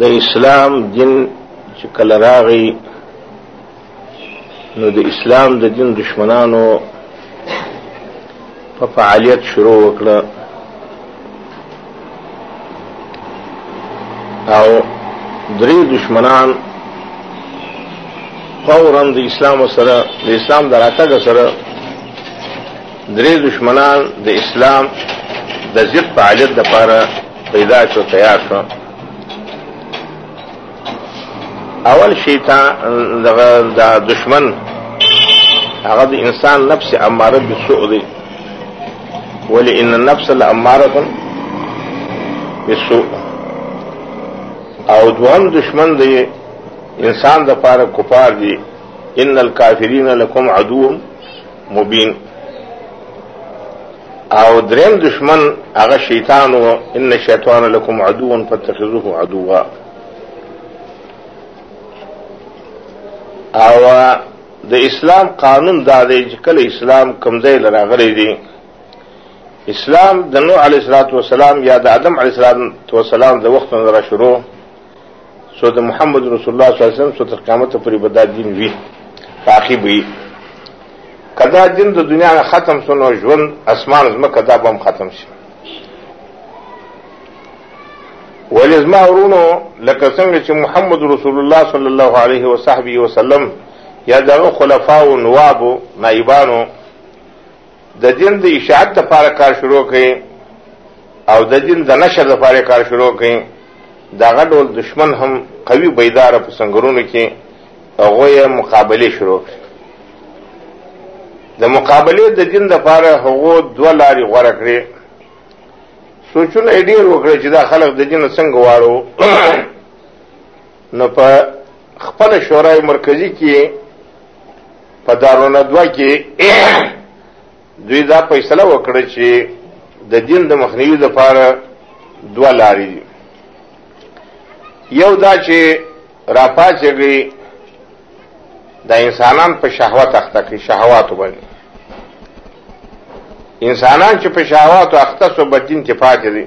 د اسلام دین چې کله راغی نو د اسلام د دین دشمنانو په فعالیت شروع وکړه او درې دشمنان فورا د اسلام سره د اسلام دراتګ سره درې دشمنان د اسلام د ضد فعالیت لپاره پیدا شو تیار شو اول شیطان دغه دا دشمن هغه د انسان نفس اماره بالسوء دی ولی ان النفس لاماره بالسوء او دوهم دشمن دی انسان د پاره کفار دی ان الکافرین لکم عدو مبین او دریم دشمن هغه شیطان او ان شیطان لكم عدو فاتخذوه عدوا او د اسلام قانون دا دی چې کله اسلام کمزې لراغلي دي اسلام د نوح علیه السلام یا د آدم علیه السلام د وخت نه را شروع سو د محمد رسول الله صلی الله علیه وسلم سو تر قیامت پورې به دا دین وي باقي به وي که دا دین د دنیا نه ختم سو نو ژوند اسمان ځمکه دا به هم ختم شي ولې زما ورونو لکه څنګه چې محمد رسول الله صلی الله علیه وصحبه وسلم یا دغه خلفا او نواب نایبانو د دین د اشاعت د پاره کار شروع کړي او د دین د نشر د پاره کار شروع کړي دغه ډول دشمن هم قوي بیدار په سنگرونو کې هغه یې مقابله شروع کړي د مقابله د دین د پاره هغه دوه لارې غوړه کړې سوچونه ډیر وکړي چې دا خلک د دین څنګه واړو نو په خپل شورای مرکزی کې په دارالندوا کې دوی دا فیصله وکړه چې د دین د مخنیوي لپاره دوه لارې دي یو دا چې راپاڅېږي د انسانان په شهوت اخته کې شهوات باندې انسانان چې په شهوات اخته سو بدین کې پاتې دي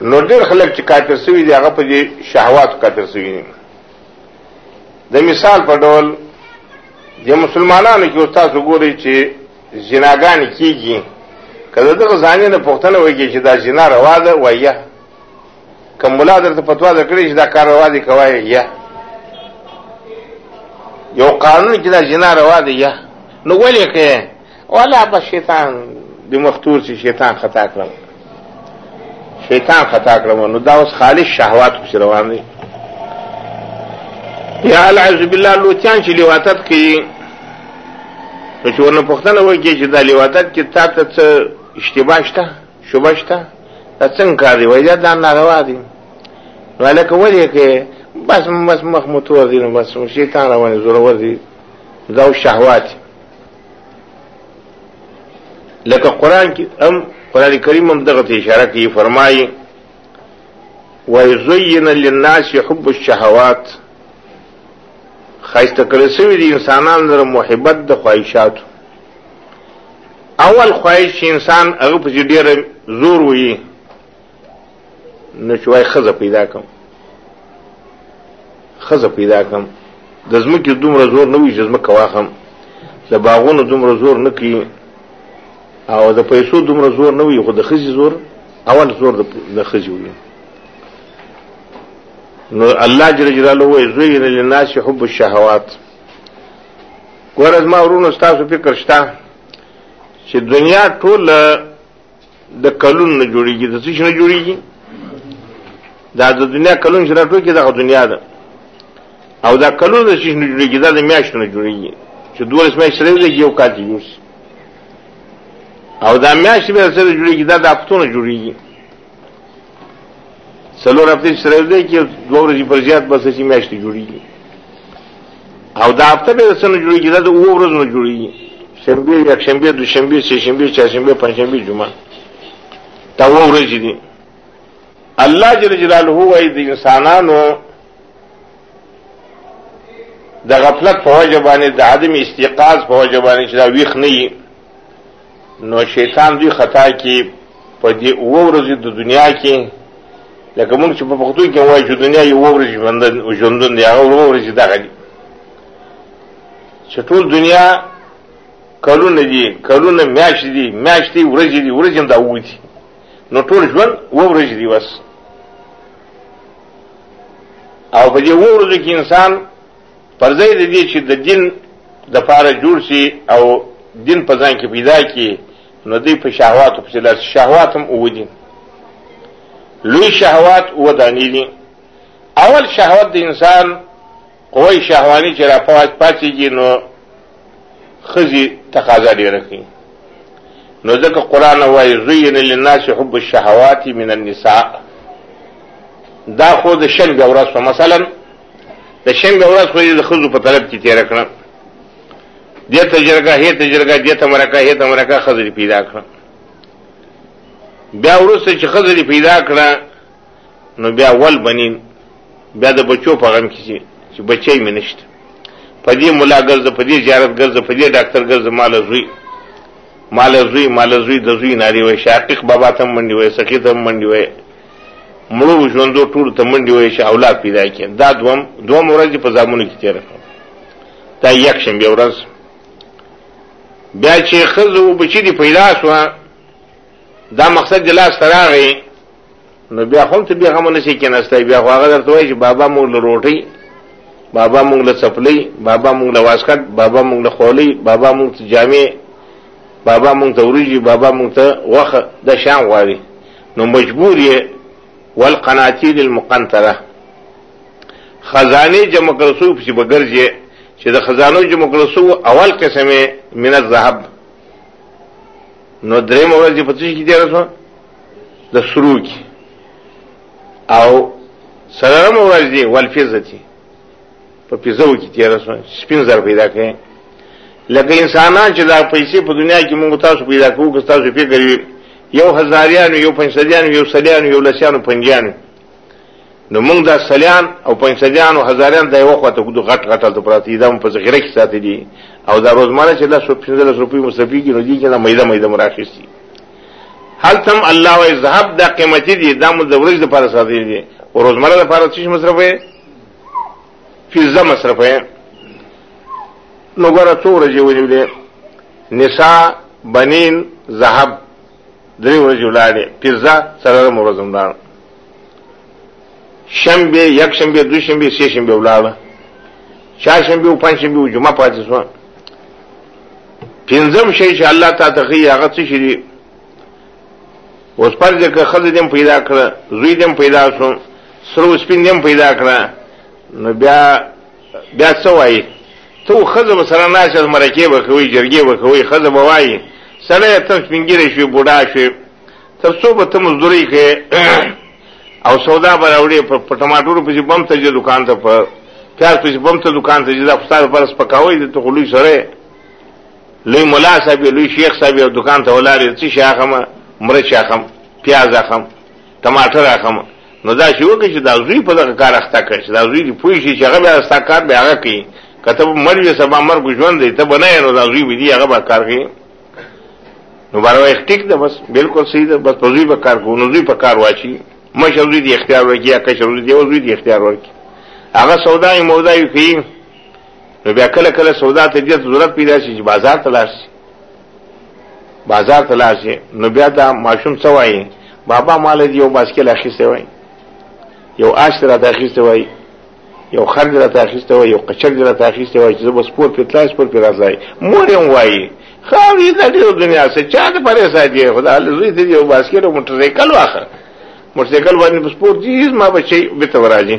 نو ډېر خلک چې کافر سوي دي هغه په دې شهوات کافر سوي دي د مثال په ډول د مسلمانانو کې استاد وګوري چې جناګان کیږي کله دغه ځانې نه پښتنه وایي چې دا جنا روا ده وایي کوم مولا درته پتوا درکړي چې دا کار روا دي کوي یا یو قانون کې دا جنا روا دي یا نو ولې کې ولا په شیطان د مختور چې شیطان خطا کړم شیطان خطا کړم نو دا اوس خالص شهوات پس روان دي یا العز بالله لوتیان چې لیواتت کوي نو چې ورنه پوښتنه وکړي چې دا لیواتت کې تا ته څه اشتباه شته شوبه شته دا څنګه کار دی وایي دا ناروا دي نو هلکه ولې کې بس بس مخ مو تور دي نو بس شیطان روان زورور دي دا شهوات دي لکه قران کې هم قران کریم هم دغه ته اشاره کوي فرمایي وَيُزَيِّنَ لِلنَّاسِ حُبُّ الشَّهَوَاتِ خایسته کړی شوی دی انسانان لپاره محبت د خواهشاتو اول خواهش چې انسان هغه په ډیر زور وي نو چې وای خزه پیدا کم خزه پیدا کم د زمکه دومره زور نه وي چې زمکه واخم د باغونو دومره زور نه کوي او د پیسو دومره زور نه وي خو د خزي زور اول زور د خزي وي نو الله جل جلاله وایي زوی للناس حب الشهوات ورځ ما ورونو تاسو فکر شته چې دنیا ټول د کلون نه جوړیږي د څه نه جوړیږي دا د دنیا کلون چې راټول کې دغه دنیا ده او دا کلون د څه نه جوړیږي دا د میاشتو نه جوړیږي چې دوه اسمه سره دی یو کال جوړ او دا میاشت به سره جوړیږي دا د هفتونه جوړیږي څلور هفته سره دی کې دوه ورځې پر زیات بس چې میاشت جوړیږي او دا هفته به څنګه جوړیږي دا د اوو ورځو نه جوړیږي شنبه یک شنبه دو شنبه سه شنبه چا شنبه پنځ شنبه جمعه دا اوو ورځې دي الله جل جلاله وایي د انسانانو د غفلت په وجه باندې د عدم استيقاظ په وجه باندې چې دا ویښ نه وي نو شیطان دوی خطا کی په دې او ورځې د دنیا کې لکه موږ چې په پښتو کې وایي چې دنیا یو ورځ ژوند او ژوندون دی هغه ورځ دغه دی چې ټول دنیا کلونه دي کلونه میاشت دي میاشت دي ورځ دي ورځ هم دا وځي نو ټول ژوند و ورځ دي بس او په دې ورځو کې انسان پر ځای د دې چې د دین د پاره جوړ شي او دین په ځان کې پیدا کی نو دوی په شهواتو پسې لاس شهوات هم اووه دي لوی شهوات اووه دانې دي اول شهوت د انسان قوی شهواني چې راپاس پاتېږي نو ښځې تقاضا ډېره کوي نو ځکه قرآن وایي زین للناس حب الشهوات من النساء دا خو د شنبې ورځ په مثلا د شنبه ورځ خو د خزو په طلب کې تیر کړم دې ته جرګه هې ته جرګه دې ته مرکه هې ته مرکه خزري پیدا کړم بیا ورسته چې خزري پیدا کړه نو بیا ول بنین بیا د بچو په غم کې چې بچي مې نشته په دې مولا ګرځه په دې زیارت ګرځه په دې ډاکټر ګرځه مال زوی مال زوی مال زوی د زوی ناری وای شاقق بابا تم منډي وای سقیتم منډي وای مړو ژوندو ټول ته منډي وای شي اولاد پیدا کړي دا دوم دوم ورځ په زامونو کې تیر کړ دا یک شم بیا ورځ بیا چې خزو بچی دی پیدا شو دا مقصد د لاس تراغی نو بیا هم ته بیا غم نه شي کېناستای بیا هغه درته وای چې بابا مو له روټي بابا مونږ له چپلې بابا مونږ له واسکټ بابا مونږ له خولې بابا مونږ ته جامې بابا مونږ ته وریجې بابا مونږ ته غوښه د شان غواړي نو مجبور یې والقناطیر المقنطره خزانه جمع کړو سو په بغرځي چې د خزانو جمع کړو سو اول قسمه من الذهب نو درې مورځ په تشي کې دی رسو د سرو کې او سره مورځ دی والفزه په پیزو کې تیر شو سپین زر پیدا کړي لکه انسانان چې دا پیسې په دنیا کې موږ تاسو پیدا کوو که تاسو فکر کوي یو هزاریان یو پنځدیان یو سلیان یو لسیان پنځیان نو موږ دا سلیان او پنځدیان او هزاریان د یو خواته کوو غټ غټ ته پراتی دا په ذخیره کې ساتي دي او دا روزمره چې 115 روپۍ مصرفي کې نو دي چې دا مېده مېده مراخستي هل تم الله او ذهب دا قیمتي دي دا مو د ورځې لپاره ساتي دي او روزمره لپاره څه مصرفه فیزه مصرفه نو ګره څو ورځې ونیولې نساء بنین ذهب درې ورځې ولاړې فیزه څلورم ورځ هم لاړه شنبه یک شنبه دو شنبه سه شنبه ولاړه چهار شنبه او پنځ شنبه او جمعه پاتې شو پنځم شی چې الله تعالی ته هغه څه شي اوس پر دې که خزه دې پیدا کړه زوی دې پیدا شو سره سپین دې پیدا کړه نو بیا بیا څه وایي ته خزه سره ناشه مرکه وکوي جرګه وکوي خزه بوایي سړی ته سپینګری شوی بوډا شوی تر څو به ته مزدوري کې او سودا به راوړې په ټماټورو پسې بم ته ځې دکان ته په پیاز پسې بم ته دکان ته ځې دا خو ستا لپاره سپکاوی دی ته خو لوی سړی لوی مولا صاحب لوی شیخ صاحب یو دکان ته ولارې څه شي اخم مرچ اخم پیاز اخم ټماټر اخم نو دا شی وکړي چې دا زوی په دغه کار اخته کړي چې دا زوی دی پوه شي چې هغه به ستا کار به هغه کوي که ته مړ وي سبا مرګ ژوند دی ته به نه نو دا زوی به دي هغه به کار کوي نو بارو ټیک ده بس بالکل صحیح ده بس په زوی به کار کوو نو زوی په کار واچي مشر زوی دی اختیار ورکړي یا کشر زوی دی او زوی دی اختیار ورکړي هغه سودای مودای کوي نو بیا کله کله سودا ته ډیر ضرورت پیدا شي چې بازار ته لاړ شي بازار ته لاړ شي نو بیا دا ماشوم څه وایي بابا مال دی یو باسکل اخیسته وایي یو آش را ته اخیسته وایي یو خر را ته اخیسته وایي یو قچر را ته اخیسته وایي چې بس پور په تلاش پور په راځي مور یې وایي خاوی دا ډیر دنیا سه چا ته پرې ساتي خدا الله زوی دی یو باسکل او موټر سایکل واخه موټر سایکل باندې بس پور دې ما بچي به تورازي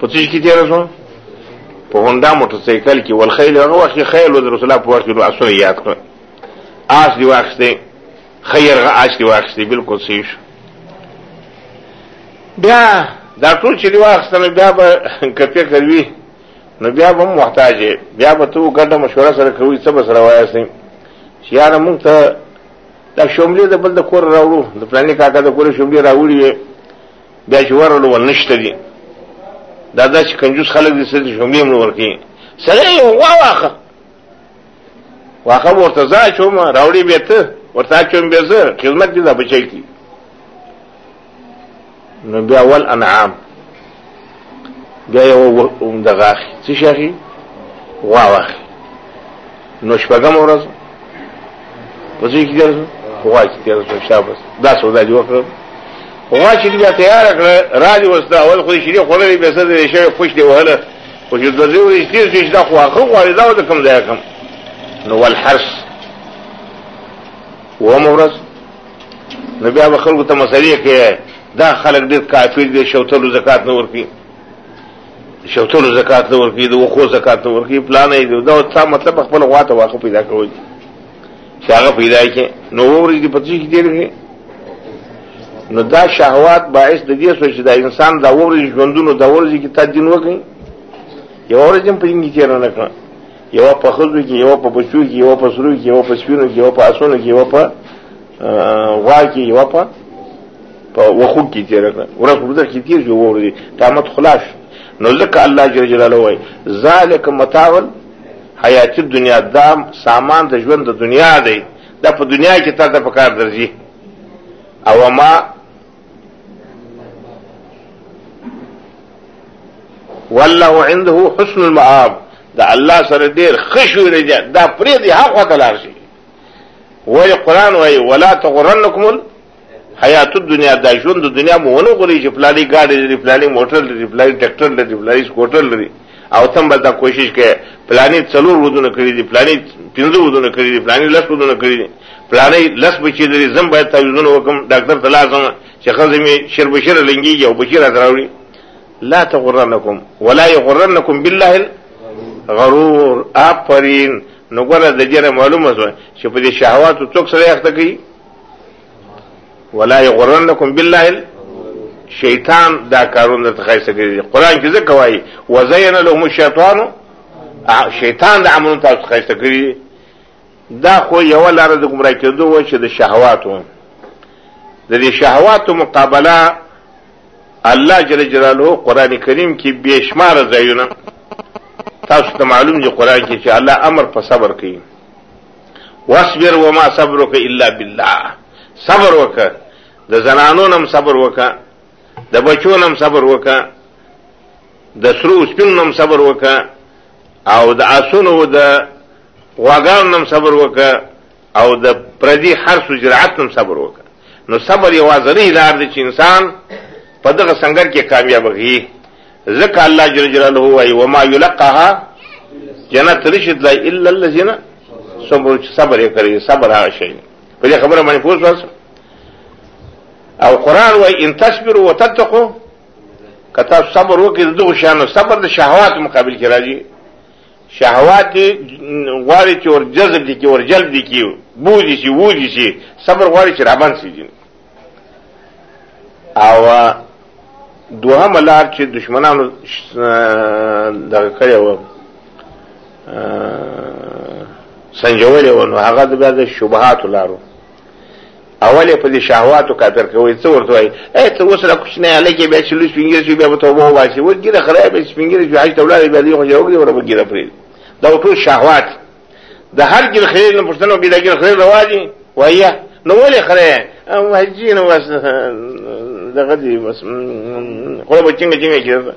په څه کې تیر شو په هوندا موټر سایکل کې ول خیل هغه وخت خیل د رسول الله په وخت کې اسونه یاد کړ آس دی واخستې خیر غ آس دی واخستې بالکل صحیح شو بیا دا ټول چې دی واخستنه بیا به کته کوي نو بیا به محتاج بیا به تو ګډه مشوره سره کوي څه به سره وایې سي چې یار مونږ ته دا شوملې د بل د کور راوړو د پلانې کاکا د کور شوملې راوړي بیا چې ورلو ول نشته دي دا داسې کنجوس خلک دي چې جملې هم ورکوي سره یې واخه واخه ورته ځا چوم راوړي بیا ته ورته چوم بیا زه خدمت دي دا بچی کی نو بیا ول انعام بیا یو د غاښ څه شي غوا واخ نو شپږم ورځ په دې کې ګرځو غوا چې ګرځو شابه دا سودا دی وکړم غوا چې بیا تیار کړ را دي وستا اول خو شری خورلې به څه دې شي خوش دی وهله خو چې د دې ورې تیر چې دا خو اخو غواړي دا د کم ځای کم نو والحرس ومورز نو بیا به خلکو ته مسلې کوي دا خلک ډېر کافر دي شوتلو زکات نه ورکوي شوتلو زکات نه ورکوي د وښو زکات نه ورکوي پلان یې دی دا څه مطلب خپل غوا ته واخه پیدا کوي چې هغه پیدا کړي نو ورې دې پڅې کې دی نو دا شهوات باعث د دې سوچ دا انسان دا ورې ژوندونو دا ورې کې تدین وکړي یو ورځ هم په دې کې نه کړ یو په خزو کې یو په بچو کې یو په سرو کې یو په سپینو کې یو په اسونو کې یو په غوا کې یو په په وخو کې تیر کړ ورځ ورځ کې تیر جو ور دي قیامت خلاص نو ځکه الله جل جلاله وای ذالک متاول حیات دنیا دا سامان د ژوند د دنیا دی دا په دنیا کې تا ته پکار درځي او ما والله عنده حسن المآب دا الله سره ډیر خشوی رجا دا پرې دی حق وتلار شي وای قران وای ولا تغرنکم حیات الدنیا دا ژوند د دنیا مو ونه غوري چې پلاني ګاډي لري پلاني موټر لري پلاني ټریکټر لري پلاني سکوټر لري او تم بل دا کوشش کې پلاني څلور ودونه کړی دي پلاني پنځه ودونه کړی دي پلاني لس ودونه کړی دي پلاني لس بچی لري زم باید تعویذونه وکم ډاکټر ته لازم چې خزه می شر بشر لنګي او بشیر اتراوړي لا تغرنکم ولا یغرنکم بالله غرور اپرین نو ګره د جره معلومه شو چې په دې شهوات څوک سره یخته کوي ولا یغرنکم بالله شیطان دا کارونه ته خیسه کوي قران کې ځکه وایي وزین لهم الشیطان شیطان د عملونو تاسو خیسه کوي دا خو یو لار د ګمرا کېدو و چې د شهواتو د دې شهواتو مقابله الله جل جلاله قران کریم کې بشمار ځایونه تاسو ته معلوم دي قران کې چې الله امر په صبر کوي واصبر وما صبرك الا بالله صبر وکړه د زنانو نم صبر وکړه د بچو نم صبر وکړه د سرو سپین نم صبر وکړه او د اسونو د غواګان نم صبر وکړه او د پردي هر څه جرأت نم صبر وکړه نو صبر یوازې نه لار دی چې انسان په دغه سنگر کې کامیاب وي ذکا الله جل جلاله وای و ما یلقاها جنت رشد لا الا الذين صبر صبر کوي صبر هغه شي په دې خبره باندې پوه شوس او قران وای ان تصبروا وتتقوا کته صبر وکړي دغه شان صبر د شهوات مقابل کې راځي شهوات غواړي چې ور جذب دي کې ور جلب دي کې بوزي شي ووزي شي صبر غواړي چې رابان شي او دوهم لار چې دشمنانو دغه کړی و سنجولې و نو هغه بیا د شبهات لارو اول په دې شهواتو کافر کوي څه ورته وایي اې ته اوس را کوښنه الکه بیا چې لوس پینګیر شي بیا به توبه واسي وګیره خراب شي پینګیر شي حج تولاله بیا دې خو یو ګره وګیره پرې دا ټول شهوات د هر ګل خیر نه پښتنو کې د ګل خیر رواجي وایي نو ولې خره او حجین وس دغه دی بس خو به څنګه څنګه کېږي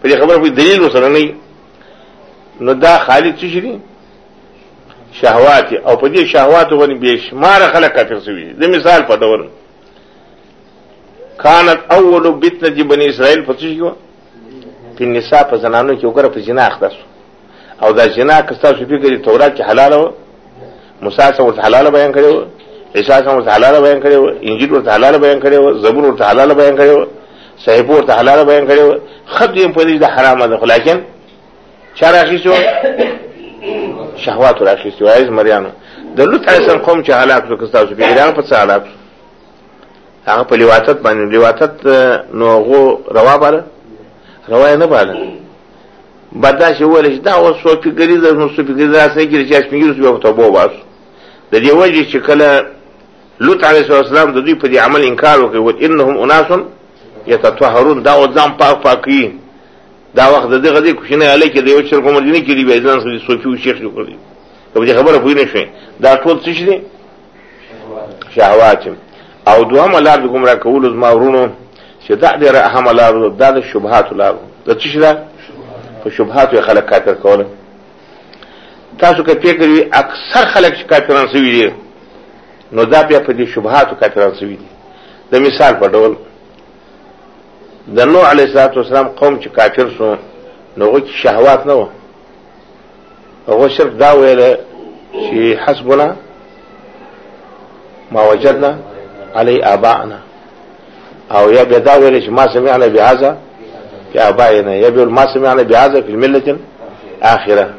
په دې خبره په دلیل وسره نه نو دا خالد څه شي شهوات او په دې شهوات باندې بشمار خلک کافر شوي د مثال په دور كانت اول بتنه بني اسرائيل په څه شي په نساء په زنانو کې وګره په جنا اخته او دا جنا که ستاسو فکر دي تورات کې حلاله وه موسی سره ورته حلاله بیان کړې وه عیسی سره ورته حلاله بیان کړې وه انجیل ورته حلاله بیان کړې وه زبور ورته حلاله بیان کړې وه صحیفه ورته حلاله بیان کړې وه خط یې په دې د حرامه ده خو لاکن چا راخیستي وه شهوات راخیستي وه عزیز مریانو د لوط علیه السلام قوم چې هلاک شو که ستاسو فکر هغه په څه هلاک شو هغه په لیواتت باندې لیواتت نو هغو روا باله روا یې نه باله برداشت ویل چې دا اوس څو فکري ده نو څو فکري ده سره کې چې شمیر څه وخت وو باس د دې وجه چې کله لوط علیه السلام د دوی په دې عمل انکار وکړ و انهم اناس یتطهرون دا ځان پاک پاکي دا وخت د دغه دې کوښنه علی کې د یو چر کوم دي نه کې دی به ځان سره صوفي او شیخ جوړ کړی په دې خبره پوه نه شي دا ټول څه شي شهوات او دوهم لار د ګمرا کول زما ورونو چې دا ډېر اهم لار دا د شبهات لار د څه شي دا په شبهات خلک کافر کول تاسو که فکر وي اکثر خلک چې کافران شوي دي نو دا بیا په دې شبهات کافران شوي دي د مثال په ډول د نوح علیه السلام قوم چې کافر شو نو هغه شهوات نه و هغه شرک دا ویل چې حسبنا ما وجدنا علی آباءنا او یا بیا دا ویل چې ما سمعنا بهذا في آبائنا یا بیا ما سمعنا بهذا في الملة الآخرة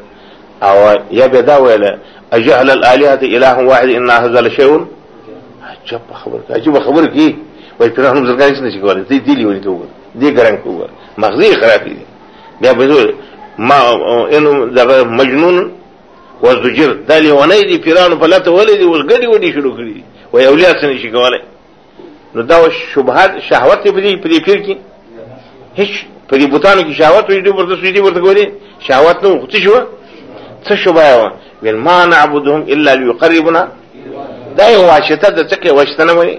او یا بیا دا ویل اجعل الآلهة إله واحد إن هذا لشيء عجب خبر عجب خبر کی وای پیرانو زرګان څه نشي کولای دې دې لیونی ته وګور دې ګران کوګور مغزي خرابې دي بیا به ما انو دغه مجنون وزجر د لیونی دی پیرانو په لته ولې دی اوس ګډي وډي شروع کړی و یو لیا سن شي کولای نو دا شبهات شهوت په دې په دې پیر کې هیڅ په دې بوتانو کې شهوت وي دې ورته سوي دې ورته کوي شهوت نو خو څه شو څه شبهه و ویل ما نعبدهم الا ليقربنا دا یو واشته د څه کې واشته نه وي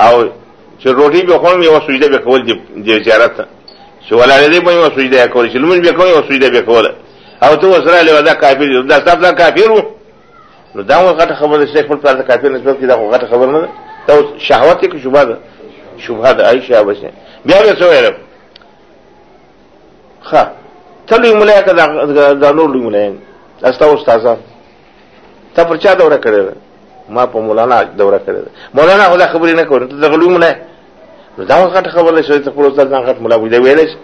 او چې روټي به کوم یو سجده به کول د زیارت چې ولاله دې به یو سجده کول چې لمونځ به کوم یو سجده به کول او ته وسره له ودا کافر دا ستاسو دا کافر وو نو دا یو غټه خبره چې خپل پر کافر نسبت کې دا غټه خبره نه ده دا شهوت کې شوبه ده شوبه ده عائشہ وشه بیا به سوې رب ښه تلوی ملایکه دا نور لوی ملایان استا استادان تا پر چا دوره کړې ده ما په مولانا دوره کړې ده مولانا خو دا خبرې نه کوي ته د غلوم نه نو دا وخت خبره شوې ته خپل استاد ځان غټ مولا وي دا ویلې شي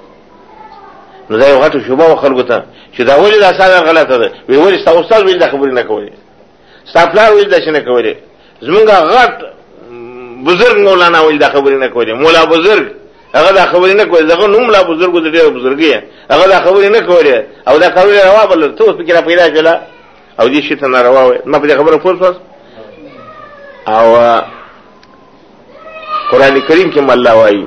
نو دا یو غټ شوبه و خلکو ته چې دا ولې دا ساده غلطه ده وی ولې ستا استاد ویل دا خبرې نه کوي ستا پلار ویل دا شي نه کوي زمونږ غټ بزرګ مولانا ول دا خبرې نه کولې مولا بزرګ هغه دا خبرې نه کولې دغه نوم لا بزرګ د ډېر بزرګي هغه دا خبرې نه کولې او دا خبرې روا بل ته اوس پکې را پیدا شولا او دې شي ته نه روا وي ما په خبره پوه شو او قران کریم کې مله وایي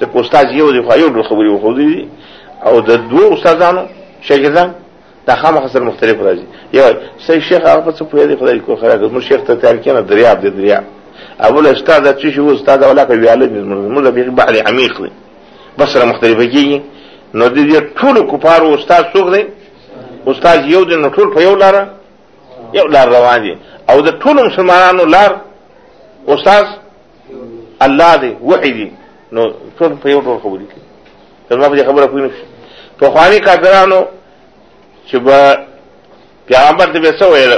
د استاد یو دی خو یو ډول خبرې وښودې دي او د دوو استادانو شاګردان دا خامخا سره مختلف راځي یو صحیح شیخ هغه په څه پوهه دی خدای کو خیره موږ شیخ ته تیار کینه دریاب دی دریاب اول استاد چې شو استاد ولا کوي علي موږ به بحر عمیق دی بس سره مختلف کیږي نو د دې ټول کفار او استاد څوک دی استاد یو دی نو ټول په یو لار یو لار روان دي او د ټول مسلمانانو لار استاد الله دی وحی دی نو ټول په یو ټول خبرې کوي تر ما په خبره کوي په خواني کافرانو چې به پیغمبر دې به څه ویل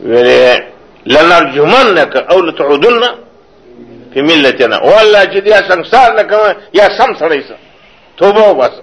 ویلې لنرجمنک او لتعودن په ملتنا والله چې دې سنگسار نه کوم یا سم سړی سره توبه وباسه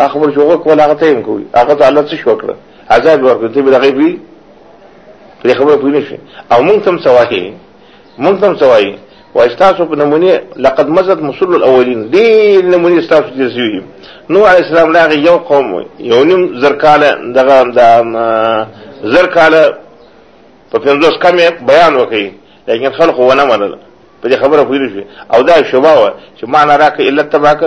اخبر شوغه کوله هغه ته کوي هغه ته الله څه شو کړ عذاب ورکړ ته به دغه وی دې خبره پوه نشي او مونږ تم سواهي مونږ تم سواهي واستاسو په نمونه لقد مزت مسل الاولین دې نمونه استاسو دې زوی نو علی السلام لاغه یو قوم یو نیم زرکاله دغه د زرکاله په پنځوس کمه بیان وکړي لیکن خلق ونه منل په دې خبره پوه شو او دا شوبه و چې ما نه راکې الا تباک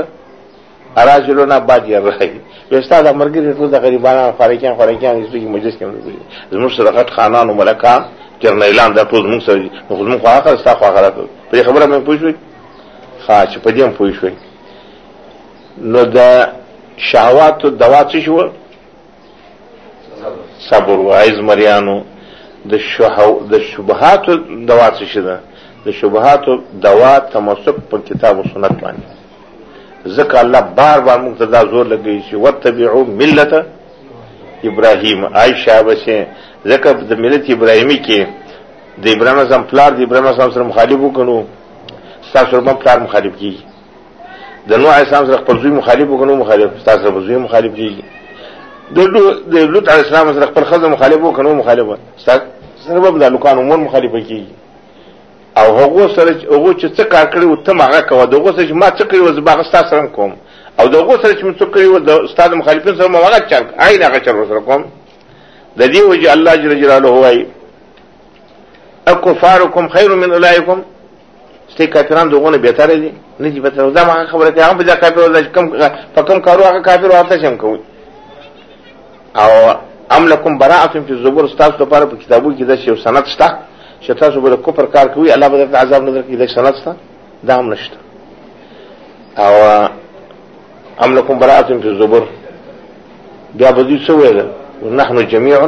اراجلونا بعد یې راځي وستا د مرګري ټول د غریبانو خارجيان خارجيان هیڅ به مجلس کې نه دي زموږ سره غټ خانان او ملکان جرنیلان دا ټول موږ سره دي نو خو موږ خو هغه ستا خو هغه راته په دې خبره مې پوه شوې ښه چې په دې هم پوه شوې نو د شهواتو دوا څه شو صبر وایز مریانو د شهو د شبهات دوا څه شي ده د شبهات دوا تمسک په کتاب او سنت باندې ځکه الله بار بار موږ ته دا زور لګوي چې وتبعو ملت ابراهیم عائشه بسه ځکه د ملت ابراهیمی کې د ابراهیم اعظم پلار د ابراهیم اعظم سره مخالف وکړو ساسو په پلار مخالف کی د نوح علیه السلام سره خپل زوی مخالف وکړو مخالف تاسو سره زوی مخالف کیږي د د لوط علیه السلام سره خپل خزه مخالف وکړو مخالف تاسو سره به د لوکانو مون مخالف کیږي او هغه سره هغه چې څه کار کړی او ته ماغه کوه دغه سره چې ما څه کړی و زه باغ ستاسو سره کوم او دغه سره چې ما څه کړی و د استاد مخالفین سره ما هغه چل عین هغه چل سره کوم د دې وجه الله جل جلاله وایي اکفارکم خیر من اولئکم ستې کافران دغونه به تر دي نه دي پته دا ما خبره ته هم بیا کافر ولا کم په کم کارو هغه کافر ورته شم کوي او ام لکم براءه فی الزبور استاد ته پاره په کتابو کې د شیو سند شته چې تاسو به کوپر کار کوي الله به درته عذاب نظر کوي د سند شته دا هم نشته او ام لکم براءه فی الزبور بیا به دې څه ویل نحن جميعا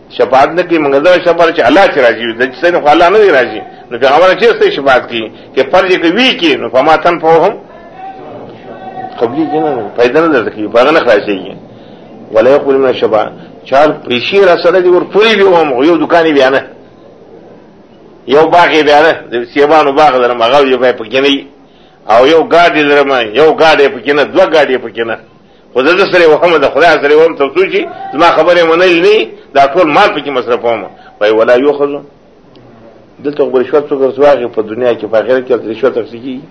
شفاعت نه کی موږ دا شفاعت چې الله چې راځي د چې نه الله نه راځي نو پیغمبر چې ستې شفاعت کی کې فرض کې وی کی نو فما تن فهم قبلی کې نه پیدا نه درته کی باغ نه خلاصيږي ولا يقول من الشفاعه چار پیشي را سره دی ور پوری به هم یو دکان بیا نه یو باغ بیا نه د سیمانو باغ درم هغه یو په کې نه او یو ګاډي درم یو ګاډي په کې نه دوه ګاډي په کې نه خو زه د سره وهم د خدای سره وهم تر څو چې زما خبره منل نه دا ټول مال پکې مصرفوم وای ولا یو خزو دلته خو رشوت څو ګرځواږي په دنیا کې په غیر کې رشوت اخلي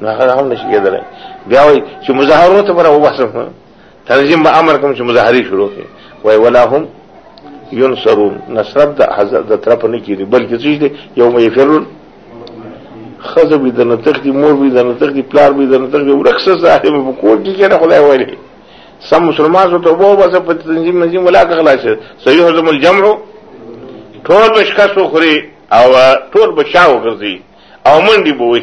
نو هغه هم نشي کېدلی بیا وای چې مظاهرو ته پر وباسم تنظیم به امر کوم چې مظاهري شروع کړي وای ولا هم ينصرون نصرت د حضرت د طرف نه کیږي بلکې څه دي یوم یفرون خزه به د نتخ دی مور به د نتخ دی پلار به د نتخ دی ورخصه صاحب په کور کې کنه خدای وایي سم مسلمان سو ته وو بس په تنظیم نظیم ولا خلاص صحیح حزم الجمع ټول بشکاس خوري او ټول بشاو ګرځي او منډي بوي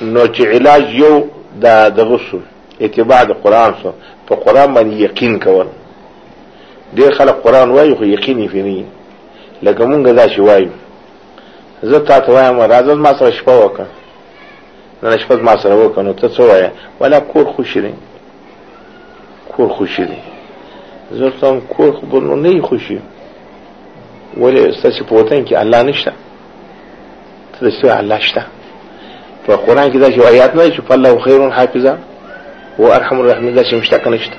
نو چې علاج یو دا دغه شو اتباع د قران سره په قران باندې یقین کول ډېر خلک قران وایي خو یقین یې نه لکه مونږ دا شی وایو زه تا ته وایم راځه ما سره شپه وکړه نن شپه ما سره وکړه نو ته څه وایې ولا کور خوشی دی کور خوشی دی زه ته کور خو نه خوشی ولې ستاسو په وطن کې الله نشته ته د سوی الله شته په قرآن کې دا چې آیات نه چې فالله خیر حافظه و ارحم الرحمن دا چې مشته کنه شته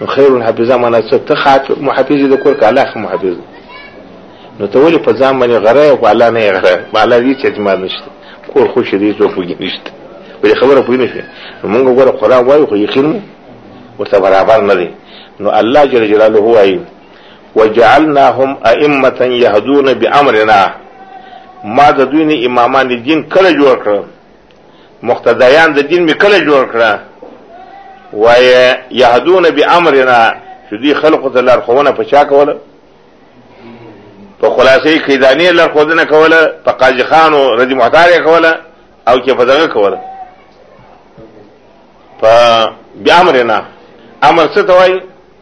نو خیر حافظه معنا څه ته خاطر محافظ د کور کاله خو محافظ نو ته ولې په ځان باندې غره او الله نه غره بالا دې چې اعتماد نشته کور خو شې دې څوک وګی نشته ولې خبره پوی نشي نو موږ ګوره قرآن وایو خو یقین ورته برابر نه دی نو الله جل جلاله وایي وجعلناهم ائمه يهدون بامرنا ما د دوی نه امامان دین کله جوړ کړ مقتدیان د دین می کله جوړ کړ وای یهدون بامرنا چې دوی خلقو ته لارښوونه په چا کوله په خلاصې کیدانی لارښوونه کوله په قاضی خانو رضی محتار کوله او کې په دغه کوله په بامرنا امر څه توای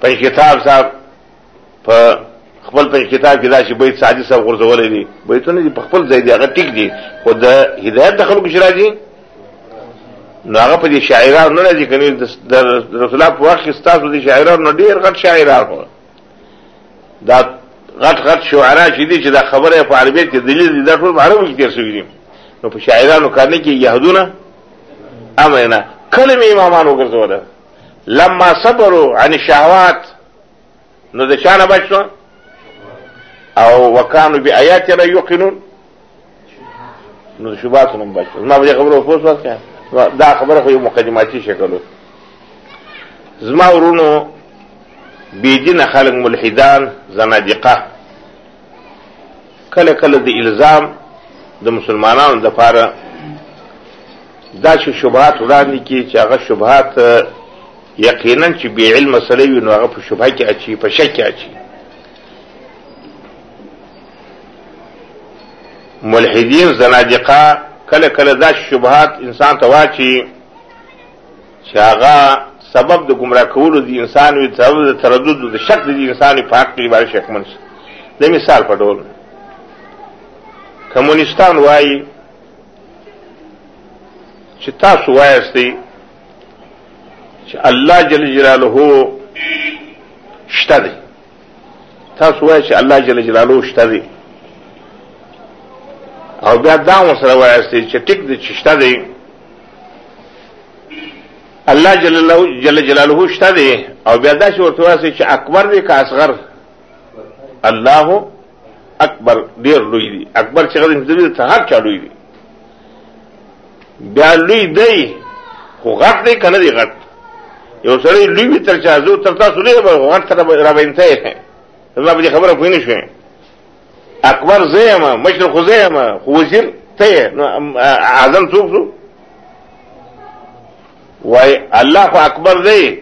په کتاب صاحب په خپل په کتاب کې دا چې بیت ساجد صاحب غرزولې دي بیتونه دي په خپل ځای دي هغه ټیک دي خو د هدایت د خلکو شرا دي نو هغه په دې شاعرانو نه راځي کني د رسول الله په وخت کې ستاسو دي شاعرانو ډیر غټ شاعرانو دا غټ غټ شعرا چې دي چې دا خبره په عربي کې دلیل دي دا ټول عربو کې تیر شوی دي نو په شاعرانو کار نه کې يهودونه امرنا کلمې امامانو ګرځول لما صبروا عن الشهوات نو د چانه بچ شو او وکانو بی آیات را یقینون نو د شبهات نوم بچ شو ما به خبره پوس وکړه دا خبره خو یو مقدماتي شکل و زما ورونو بی دین خلق ملحدان زنادقه کله کله د الزام د مسلمانانو د پاره دا چې شبهات وړاندې کی چې هغه شبهات یقینا چې بی علم مسلې وي نو هغه په شبهه کې اچي په شک کې اچي ملحدین زنادقه کله کله دا شبهات انسان ته واچي چې هغه سبب د ګمراه کولو د انسان وي سبب د تردد د شک د انسان په حق کې باندې شکمن شي د مثال په ډول کمونستان وایي چې تاسو وایستئ چې الله جل جلاله شته دی تاسو وایئ چې الله جل جلاله شته دی او بیا دا هم سره وایستئ چې ټیک دی چې شته دی الله جل الله جل جلاله شته دی او بیا دا چې ورته واسي چې اکبر دی که اصغر الله اکبر ډیر لوی دی اکبر چې غوښتل دی ته هر چا لوی دی بیا لوی دی خو غټ دی کنه دی غټ یو سړی لوی وي تر چا زو تر تاسو لوی به غټ تر را بینته زما به خبره پوه نه شوې اکبر زیمه مشر خو زیمه خو وزیر ته نو اعظم څوک شو وای الله خو اکبر دی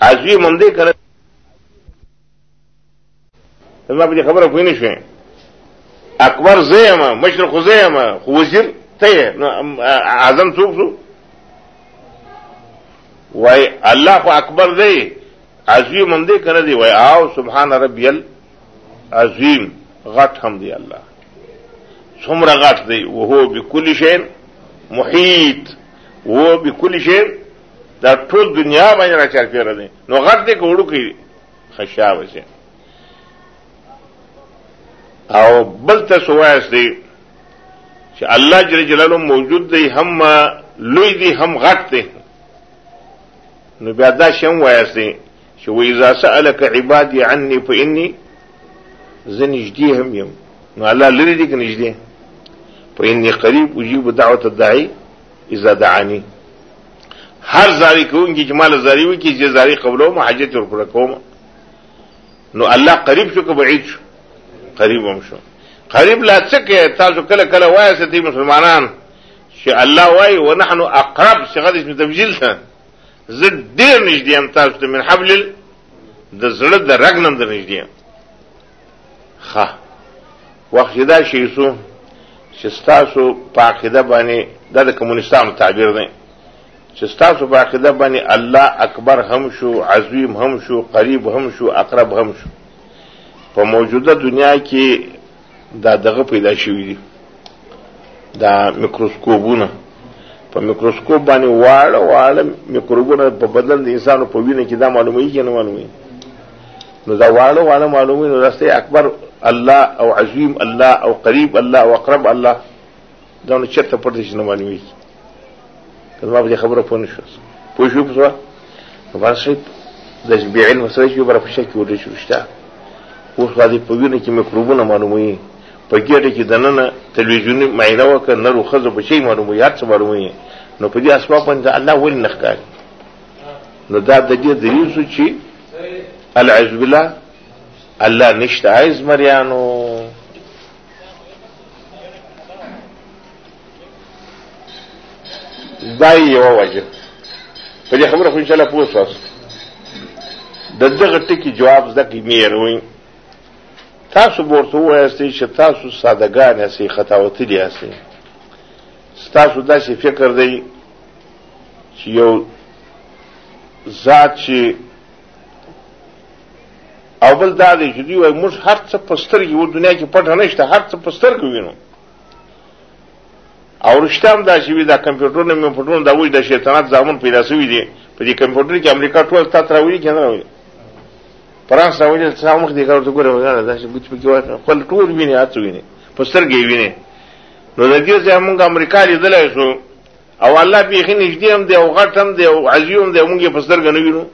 عظیم هم دی کنه زما په خبره کوی نه شوې اکبر زیمه مشر خو زیمه خو وزیر ته نو اعظم څوک شو وای الله خو اکبر دی عظیم هم دی کنه دی وای او سبحان ربی العظیم غټ هم دی الله څومره غټ دی او هو بكل شی محیط او بكل شی دا ټول دنیا باندې را چار پیره دی نو غټ دی کوړو کې خشا وشه او بل ته سوایس دی چې الله جل جلاله موجود دی هم لوی دی هم غټ دی نو بیا دا شم وایاست چې و اذا سالک عبادی عني فاني زنجدی هم یم نو الله لري دې کنيش دې فاني قريب اجيب دعوت الداعي اذا دعاني هر زاری کوونکی چې مال زاری وي کې چې زاری قبلو ما حاجت ور پر کوم نو الله قریب شو که بعید شو قریب هم شو قریب لا څه کې تاسو کله کله وایسته مسلمانان چې الله وای ونحن اقرب څنګه د تبجیل څخه زه ډیر نږدې یم تاسو ته من حبل د زړه د رګ نم د نږدې یم ښه وخت چې دا شي سو چې ستاسو په عقیده باندې دا د کمونستانو تعبیر دی چې ستاسو په عقیده باندې الله اکبر هم شو عظیم هم شو قریب هم شو اقرب هم شو په موجوده دنیا کې دا دغه پیدا شوی دی دا میکروسکوپونه په میکروسکوپ باندې واړه واړه میکروبونه په بدن د انسانو په وینه کې دا معلوموي کې نه معلوموي نو دا واړه واړه معلوموي نو راسته اکبر الله او عظیم الله او قریب الله او اقرب الله دا نو چرته پرته شي نه معلوموي که زما په دې خبره پوه نه شو پوه شو په افغان صاحب د بې علمه سړی چې بره په شک کې وډې شو شته اوس خو دې په وینه کې میکروبونه معلوموي په ګېډه کې دننه تلویزیوني معاینه وکړه نر و ښځو بچی معلوموي هر څه معلوموي نو په دې اسباب باندې الله ولې نه ښکاري نو دا د دې دلیل شو چې العز بالله الله نشته عايز مريانو دا یو وجه په دې خبره خو ان شاء الله پوه شوس د دغه ټکی جواب زکه میر وای تاسو ورته وایستی چې تاسو سادهګان یاست خطاوتلی یاست تاسو داسې فکر دی چې یو ذات چې او بل دا دی چې دوی وایي موږ هر څه په سترګې و دنیا کې پټه نشته هر څه په سترګو وینو او رښتام دا شوی دا کمپیوټرونه مې پټونه دا وایي د شیطانات زامن پیدا شوي دي په دې کمپیوټر کې امریکا ټول تا ته راولي که نه راولي فرانس راولي تا مخ دې کار ته ګوره وزاره داسې ګوت پکې وایي خپل ټول ویني هڅه ویني په سترګې یې ویني نو د دې ځای مونږ امریکا لیدلی شو او الله بیخي نږدې هم دی او غټ هم دی او عزي هم دی مونږ یې په سترګه نه وینو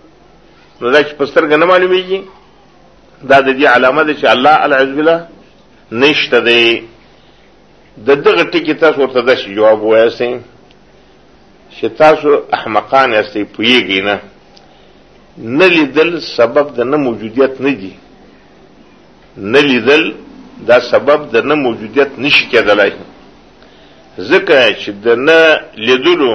نو دا چې په سترګه نه معلومېږي دا د دې علامه ده چې الله العز بالله نشته دی د دغه ټکی تاسو ورته د جواب وایاستئ چې تاسو احمقان یاستئ پوهیږئ نه نه لیدل سبب د نه موجودیت نه دی نه لیدل دا سبب د نه موجودیت نشي کېدلای ځکه چې د نه لیدلو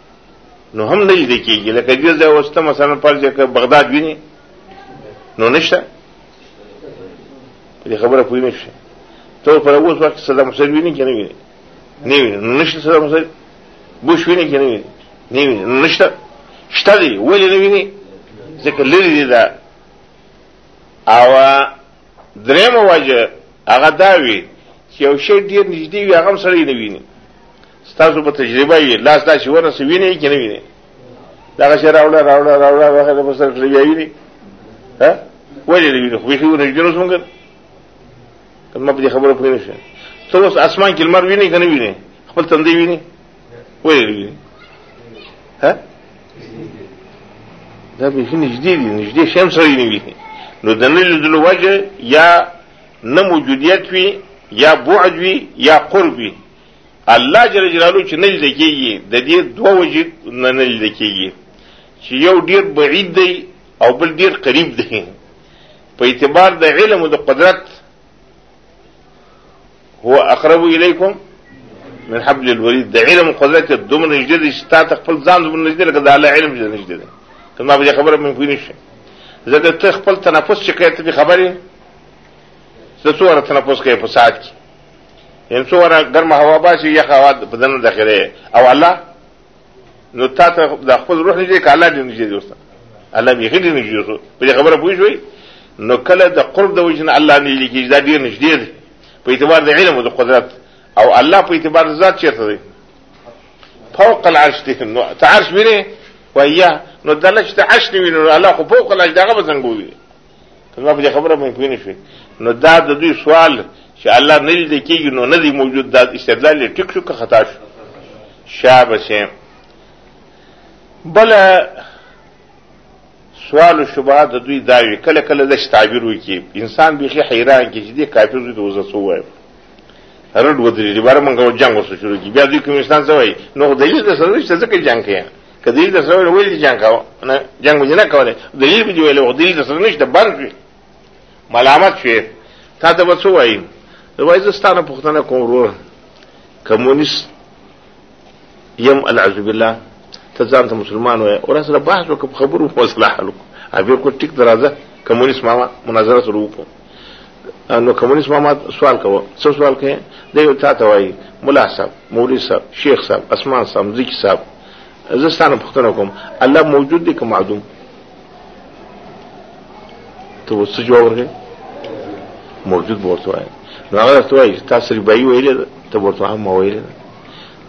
نو هم نه لیدل کېږي لکه دې ځای اوس ته مثلا فرض که بغداد ویني نو نشته په دې خبره پوه نه شي ته پر اوس وخت صدام حسین ویني که نه ویني نه ویني نو نشته صدام حسین بوش ویني که نه ویني نه ویني نو نشته شته دی ولې نه ویني ځکه لرې دی دا او درېیمه وجه هغه دا وي چې یو شی ډېر نږدې وي هغه هم سړی نه ویني ستاسو په تجربه یې لاس دا چې ورسې ویني کې نه ویني دغه شی راوړه راوړه راوړه وخت په سر کې بیا ویني ها ولې نه ویني خو به ونه جوړ اوس مونږ کله په دې خبره پوه نه شي ته اوس اسمان کې لمر ویني کنه ویني خپل تندې ویني ولې نه ویني ها دا به نږدې دي نږدې شم سره نه ویني نو د نه لیدلو وجه یا نه موجودیت وي یا بعد وي یا قرب وي الله جل جلاله چې نه لیدل کېږي د دې دوه وجې نه نه لیدل کېږي چې یو ډیر بعید دی او بل ډیر قریب دی په اعتبار د علم او د قدرت هو اقرب الیکم من حبل الورید د علم قدرت دومره نږدې دی چې تا ته خپل ځان دومره نږدې لکه د الله علم چې نږدې دی که ما به خبره مې پوه نه شي ځکه ته خپل تنفس چې کوې ته خبرې زه څو واره تنفس کوې په ساعت کې ان څو ورا ګرم هوا باسي یخ هوا په دنه داخله او الله نو تا ته د خپل روح نه دي که الله دې نه دي دوسته الله یې خېدي نه دي دوسته په خبره پوه شوي نو کله د قرب د وجنه الله نه لیکي دا ډیر نږدې دی په اعتبار د علم او د قدرت او الله په اعتبار د ذات چیرته دی فوق العرش دی نو تعرش ویني وایه نو دلته عرش نه ویني الله خو فوق العرش دغه بزنګوي زما په دې خبره مې پوه نه شوې نو دا د دوی سوال چې الله نه لیدل کېږي نو نه دی موجود دا استدلال یې ټیک شو که خطا شو شابسې بله سوال او شبهه د دوی دا وي کله کله داسې تعبیر وکړي انسان بیخي حیران کړي چې دې کافر دوی ته اوس څه ووایم رډ ودرېږي باره موږ جنګ ورسره شروع کړي بیا دوی کوم انسان څه وایي نو دلیل درسره نشته ځکه جنګ کوي کدی د سره ویل جنگ کاو نه جنگ نه کوله دلیل به ویل او دلیل د سره نشته بند وی ملامت شوی تا ته وڅو وای د وایزستانه پښتنه کوم ورور کمونیست یم العذ بالله ته ځان ته مسلمان وای او سره بحث وکړه خبرو په مصلحه لکه ابي کو ټیک درازه کمونیست ماما مناظره سره وکړو نو کمونیست محمد سوال کوو څه سوال کوي د یو تا ته وایي مولا صاحب مولوی صاحب شیخ صاحب اسمان صاحب ذکی صاحب زه ستانه پوښتنه کوم الله موجود دی که معدوم ته اوس څه جواب ورکړې موجود به ورته وایي نو هغه ورته وایي تاسو ربایي ویلې ده ته به ورته هم ویلې ده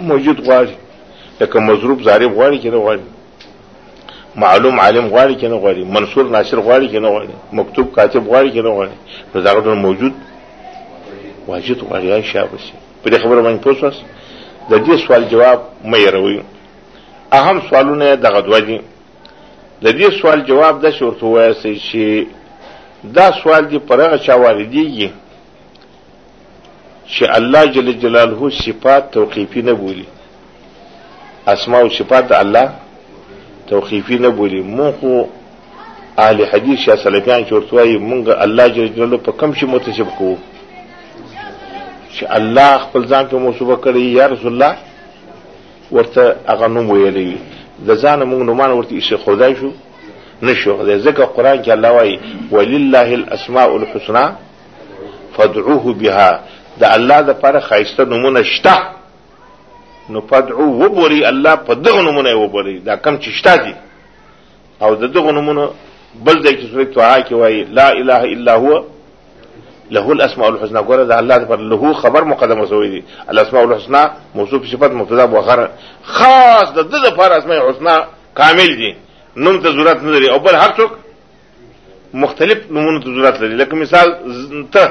موجود غواړي لکه مضروب ضارب غواړي کنه غواړي معلوم عالم غواړي کنه غواړي منصور ناشر غواړي کنه غواړي مکتوب کاتب غواړي کنه غواړي نو دا غوډه موجود واجد غواړي یا شابه شي په دې خبره باندې پوسوس د دې سوال جواب مې روي اهم سوالونه دغه دوه دي د دې سوال جواب د شورته وایي چې دا سوال دی پرغه چا واردېږي چې الله جل جلاله صفات توقیفی نه بولی اسماء او صفات د الله توقیفی نه بولی مونږ خو اهل حدیث یا سلفیان چې ورته وایي مونږ الله جل جلاله په کوم شي متصف کوو چې الله خپل ځان ته موصوفه کړی یا رسول الله ورته هغه نوم ویلی وي د ځانه مونږ نومان ورته ایسې خدای شو نشو ځکه قرآن کې الله وایي ولله الاسماء الحسنی فدعوه بها د الله د پاره خایسته نمونه شته نو فدعو وبوري الله په دغه نمونه وبوري دا کم چې شته دي او د دغه نمونه بل ځای کې سورۃ طه کې وایي لا اله الا هو له الاسماء الحسنى ګوره د الله پر له خبر مقدمه شوی دی الاسماء الحسنى موصوف صفت مبتدا مؤخر خاص د دغه پر اسماء الحسنى کامل دي نوم ته ضرورت نه لري او بل هر څوک مختلف نمونه ته ضرورت لري لکه مثال ته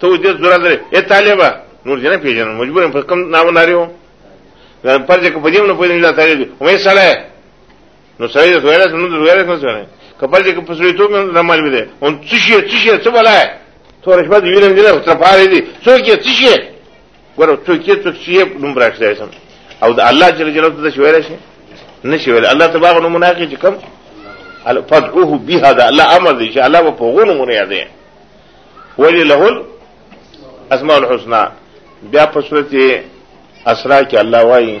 ته دې ضرورت لري اے طالبہ نور جنہ پیژنه مجبور په کوم نام ناری وو پر دې په دې نه په دې لا طالب مې سره نو سره دې ویل نو دې ویل نو سره کپل دې په سورې ته نه مال دې اون څه شي څه شي څه بلای تورش باندې ویل نه تر پاره دې څوک یې څه شي ګوره څوک یې څوک چې یې نوم راکړی سم او د الله جل جلاله ته داسې ویلی شي نه شي ویلی الله ته به هغه نومونه اخلي چې کوم فدعوه بها ده الله امر دی چې الله به په هغو نومونه یادوي ولې له الاسماء الحسنا بیا په صورت اسرا کې الله وایي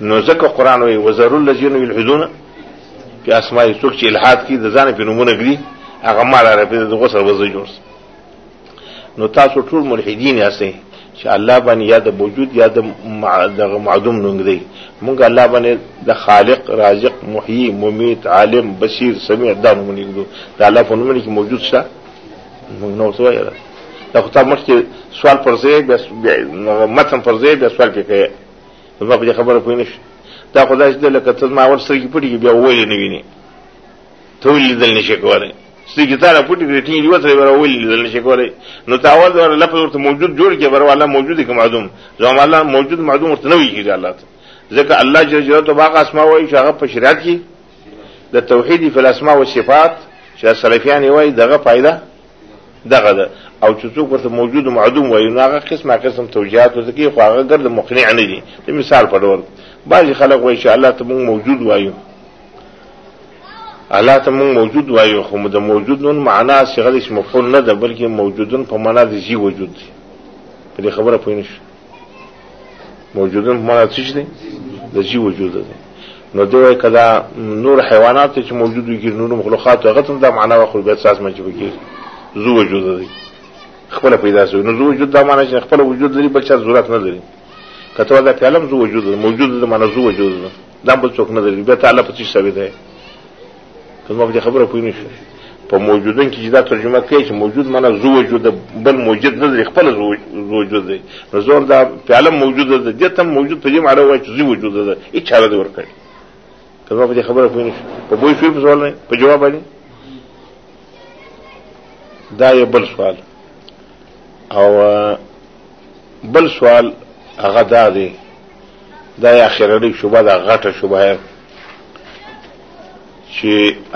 نو ځکه قران وی وزر الذين يلحدون په اسماء څوک چې الحاد کی د ځان په نومونه ګری هغه مال عربي د غسر وځي جوړ نو تاسو ټول ملحدین یاستئ چې الله باندې یا د وجود یا د معدوم نوم دی مونږ الله باندې د خالق رازق محیی ممیت عالم بصیر سمیع دا نوم لیکو دا الله په نوم کې موجود شته مونږ نو څه وایو دا خو تاسو مخکې سوال پر ځای بیا متن پر ځای بیا سوال کې کوي زما په دې خبره پوه نه شو دا خو داسې ده لکه ته زما اول سترګې پټې کړي بیا ولې نه وینې ته ولې لیدل نه شې کولی سترګې تا نه پټې کړې ټینګې وترې بره ولې لیدل نه شې کولی نو ته اول دواړه لفظ ورته موجود جوړ کړې بره الله موجود دی که معدوم زما الله موجود معدوم ورته نه ویل کېږي الله ته ځکه الله جل جلاله ته به هغه اسما وایي چې هغه په شریعت کې د توحید فی الاسماء والصفات چې سلفیان یې وایي دغه فایده دغه ده او چې څوک ورته موجود معدوم وایي نو هغه قسمه قسم توجیهات ورته کوي خو هغه ګرد مقنع نه دي د مثال په ډول بعضې خلک وایي چې الله ته مونږ موجود وایو الله ته مونږ موجود وایو خو د موجود نون معنا صیغه د اسم مفعول نه ده بلکې موجودون په معنا د زی وجود دی په دې خبره پوه نه موجودن معنا څه دي د جی وجود دي نو دوی کدا نور حیوانات چې موجود وي نور مخلوقات هغه ته د معنا او خلقت ساز منځ وکړي زو وجود دي خپل پیدا شوی نو زو وجود دا معنا چې خپل وجود لري بل څه ضرورت نه لري کته دا په علم زو وجود موجود د معنا زو وجود دا بل څوک نه لري به تعالی په څه شوی دی که ما په خبره پوه نه شو په موجودن کې چې دا ترجمه کوي چې موجود معنا زو وجود بل موجود نه دی خپل زو وجود دی نو زور دا پیاله موجود ده د ته موجود په دې معنی وایي چې زو وجود ده هیڅ چاره دی ورکړي که ما په خبره پوه نه شو په بوی شو په سوال نه په جواب باندې دا یو بل سوال او بل سوال هغه دا دی دا یې اخرنۍ شوبه ده غټه شوبه چې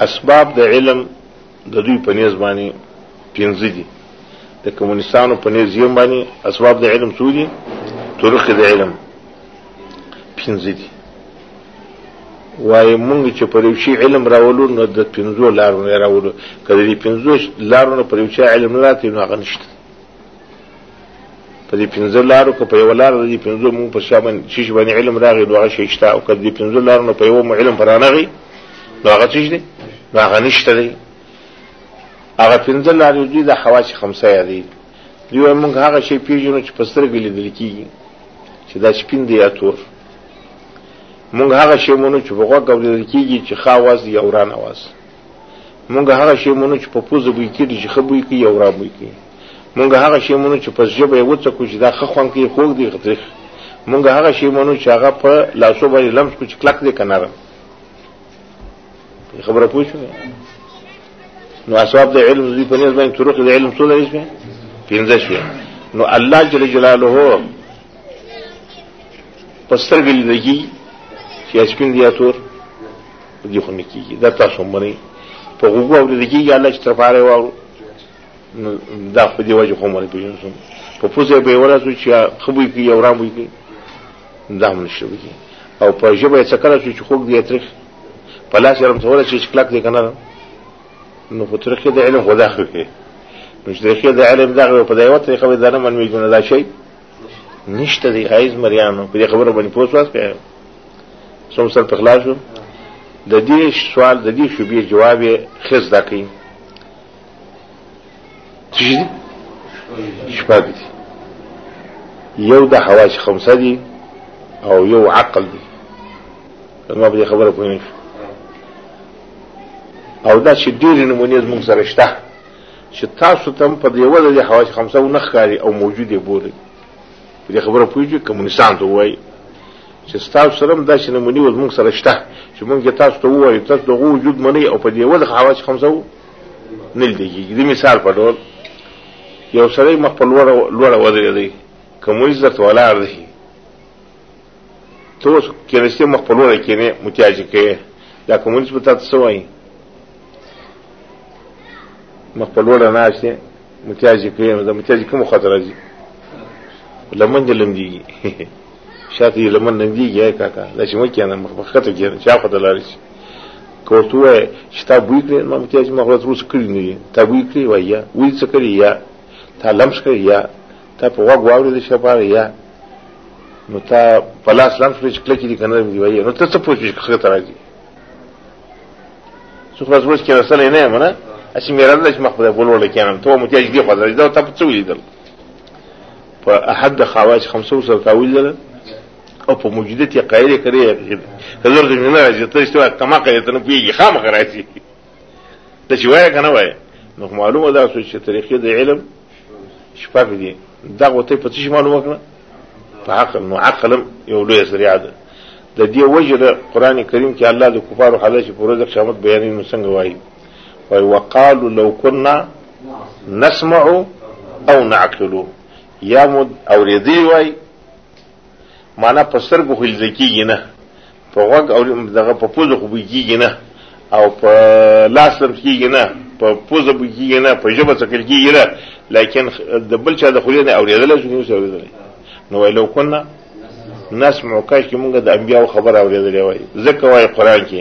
اسباب د علم د دوی په نیز باندې پنځه دي د کمونستانو په نیز یې باندې اسباب د علم څو دي طرق د علم پنځه دي وای مونږ چې پر یو شی علم راولو نو د پنځو لارو نه راولو کله دې پنځو لارو نه پر یو شی علم نه راته نو هغه نشته په دې پنځه لارو که په یو لار دې پنځه مو په شامن شیش باندې علم راغی دوه شي شته او که دې پنځه لارو نه په یو مو علم پرانغی نو هغه څه دي نو هغه نشته دی هغه پنځه لارې دي د حواس خمسه یادې دی موږ هغه شی پیژنو چې په سترګې لیدل کیږي چې دا سپین دی یا تور مونږ هغه شی مونږ چې په غوږ اورېدل کېږي چې ښه اواز دی او ران اواز مونږ هغه شی مونږ چې په پوزه بوی کېږي چې ښه بوی کوي او را بوی کوي مونږ هغه شی مونږ چې په ژبه یې وڅکو چې دا ښه خوند کوي خوږ دی تریخ مونږ هغه شی مونږ چې هغه په لاسو باندې لمس کو چې کلک دی که نرم خبره پوه شو نو اسباب د علم دوی په نسبت باندې طرق د علم څو لري شوې پنځه شوې نو الله جل جلاله په سترګې لیدل کېږي چې اسپین دی یا تور دي خو نه کېږي دا تاسو منئ په غوږو اورېدل کېږي الله چې ترپاره واورو دا په دی وجه خو مونږ پیژنو سم په پوزه به ورسو چې خبرې کوي او رام وي دا مونږ شو دي او په ژبه څه کړو چې خوګ دی ترخ په لاس یې رم څوره چې کلک دی کنه نو خو ترخ د علم خدا خو کې نو چې ترخ د علم دا په دی وته خو دا نه من میږي دا شي نشته دی عايز مریانو په دې خبره باندې پوسواس کوي سم سر په خلاصو د دې سوال د دې شوبې جواب خز دا کوي څه دي شپږ دي یو د حواس خمسه دي او یو عقل دي ما په خبره پوه نه او دا چې ډېرې نمونې زموږ سره شته چې تاسو ته هم په دې وله د حواس خمسه ونه ښکاري او موجودې بولئ په دې خبره پوهېږي کمونستان ته ووایي چې ستاسو سره هم داسې نمونې زموږ سره شته چې موږ تاسو ته ووایو تاسو دغه وجود منئ او په دې وله حواس خمسه نه لیدل کېږي د مثال په ډول یو سړی مخ په لوړه لوړه ودرېدی کمونیست درته ولاړ دی ته اوس کېنستې مخ په لوړه کېنې متیاجې کوې دا کمونیست به تا ته څه وایي مخ په لوړه ناست دی متیاجې کوې نو دا متیاجې کومو خوا ته راځي له منځه لمدېږي شاته یې لمن نږدې یې کاکا دا چې مکه نه مخ مخ کته کېږي چې اخو دلاري شي کوته وای چې تا بوی کړې ما متیا چې مخ روز کړی نه دي تا بوی کړې وای یا وای څه کړی یا تا لمس کړی یا تا په واګ واورې د شپاره یا نو تا په لاس لمس کړی چې کله کې دي کنه دی وای نو ته څه پوښتنه کوې ته راځي څو خلاص ورس کې رسل نه یم نه اسی میرا د مخ په بولول کېنم ته متیا چې دی خو دا ته څه ویل په احد د خواج خمسو سره تاویل لرل او په موجوده تی قایل کړی حضور دې نه راځي ته چې کما کوي ته نه پیږي خامخ راځي د چې وای کنه وای نو معلومه ده چې طریقې د علم شپږ دي دا غوته په څه معلومه کړه په عقل نو عقل یو لوی ذریعہ ده د دې وجه د قران کریم کې الله د کفارو حالت چې پرځ قیامت بیانې نو څنګه وایي وای وقالو لو كنا نسمع او نعقلو یا مو اوریدی وای معنا په سترګو خو لیدل کېږي نه په غوږ او دغه په پوزه خو بوی کېږي نه او په لاس لم کېږي نه په پوزه بوی کېږي نه په ژبه څکل کېږي نه لیکن د بل چا د خولې نه اورېدلی شو نو اورېدلی نو وای لو کنه نسمع کاش کې مونږ د انبیاو خبر اورېدلی وای ځکه وای قرآن کې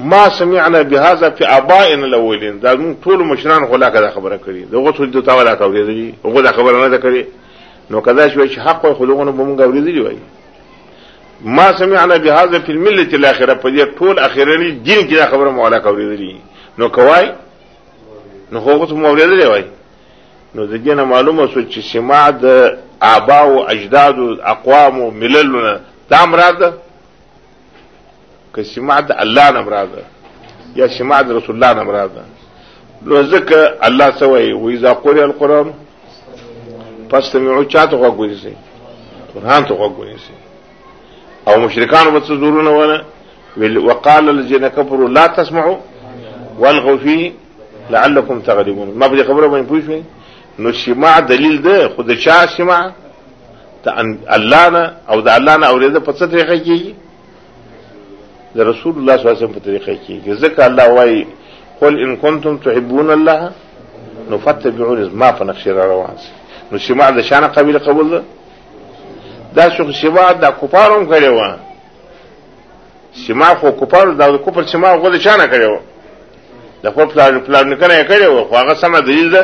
ما سمعنا بهذا في ابائنا الاولين دا موږ ټول مشران غلا کړه خبره کړي دغه څه د تاولا تاورېدلي هغه دا خبره نه ده کړې نو کدا شوی چې حق خو دغه به موږ اورېدلي وای ما سمعنا بهذا في المله الاخره په دې ټول اخرني دین کې دا خبره مولا اورېدلي نو کوای نو هغه څه مو اورېدلې وای نو د دې نه معلومه شو چې سماع د آبا او اجداد او اقوام او مللونه دا مراد ده که سماع د الله نه مراد ده یا سماع د رسول الله نه مراد ده نو ځکه الله څه وایي و اذا قرئ القرآن فاستمعوا چاته غوږ ونیسئ قرآن ته غوږ ونیسئ او مشرکانو به څه زورونه ونه ویل وقال الذين كفروا لا تسمعوا والغوا فيه لعلكم تغلبون ما په دې خبره باندې پوه شئ نو سماع دلیل ده خو د چا سماع ته الله نه او د الله نه اورېدل په څه طریقه کېږي د رسول الله صلی الله علیه وسلم په طریقه کېږي ځکه الله وایي قل ان کنتم تحبون الله نو فتبعوني ما په نقشې را روان سي نو شماع د شانه قبیله قبول ده دا شو شماع د کفارو هم کړې وه شماع خو کفارو دا د کفر شماع غو د شانه کړې وه د خپل پلار پلار نه کنه کړي او خو هغه سمع دلیل ده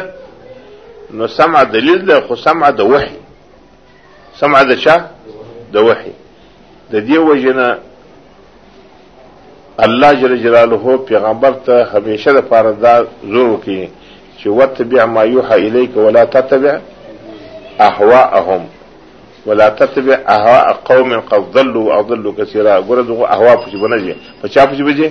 نو سمع دلیل ده خو سمع د وحي سمع د چا د وحي د دې وجنه الله جل جلاله پیغمبر ته همیشه د پاره دا زور وکړي چې وتبع ما یوحى الیک ولا تتبع اهواءهم ولا تتبع اهواء قوم قد ضلوا واضلوا كثيرا ګوره دغه اهوا پوښتنه نه دي په چا پوښتنه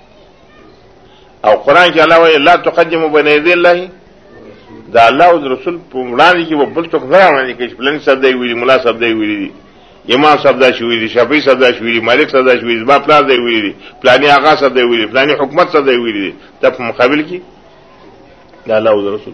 او قران کې الله وایي لا تقدموا بين يدي الله دا الله او رسول په وړاندې کې بل څوک نه وړاندې کوي پلان صاحب دی ویلي مولا صاحب دی ویلي دي امام صاحب دا شوی دي شافعي صاحب دا شوی دي مالک صاحب دا شوی دي ما پلان دی ویلي دي پلاني آغا صاحب دی ویلي پلاني حکومت صاحب دی ویلي دي ته په مقابل کې دا الله او رسول